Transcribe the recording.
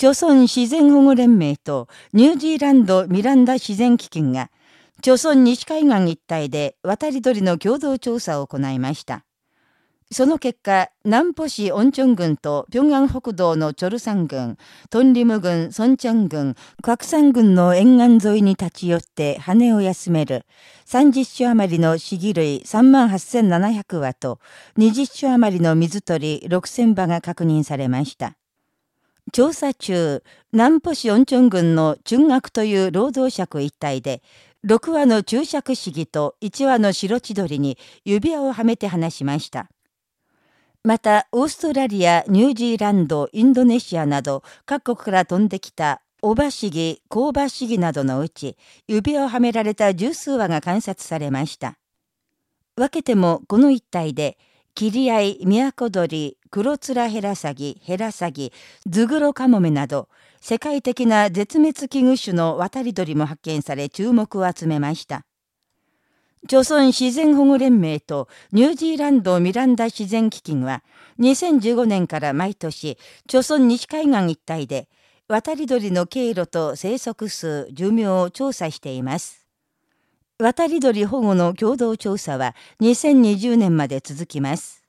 朝鮮自然保護連盟とニュージーランド・ミランダ自然基金が、朝鮮西海岸一帯で渡り鳥の共同調査を行いました。その結果、南浦市温チョン郡と平安北道のチョルサン郡、トンリム郡、ソンチョン郡、クワクサン郡の沿岸沿いに立ち寄って羽を休める30種余りのシギ類38,700羽と20種余りの水鳥6,000羽が確認されました。調査中、南浦市温チョン郡の中学という労働者区一帯で、6羽の注釈市議と1羽の白千鳥に指輪をはめて話しました。また、オーストラリア、ニュージーランド、インドネシアなど各国から飛んできたオバシギ、コーバシギなどのうち、指輪をはめられた十数羽が観察されました。分けてもこの一帯で、キリアイ、ミヤクロツラヘラサギ、ヘラサギ、ズグロカモメなど、世界的な絶滅危惧種の渡り鳥も発見され注目を集めました。朝鮮自然保護連盟とニュージーランドミランダ自然基金は2015年から毎年、朝鮮西海岸一帯で渡り鳥の経路と生息数、寿命を調査しています。渡り鳥保護の共同調査は2020年まで続きます。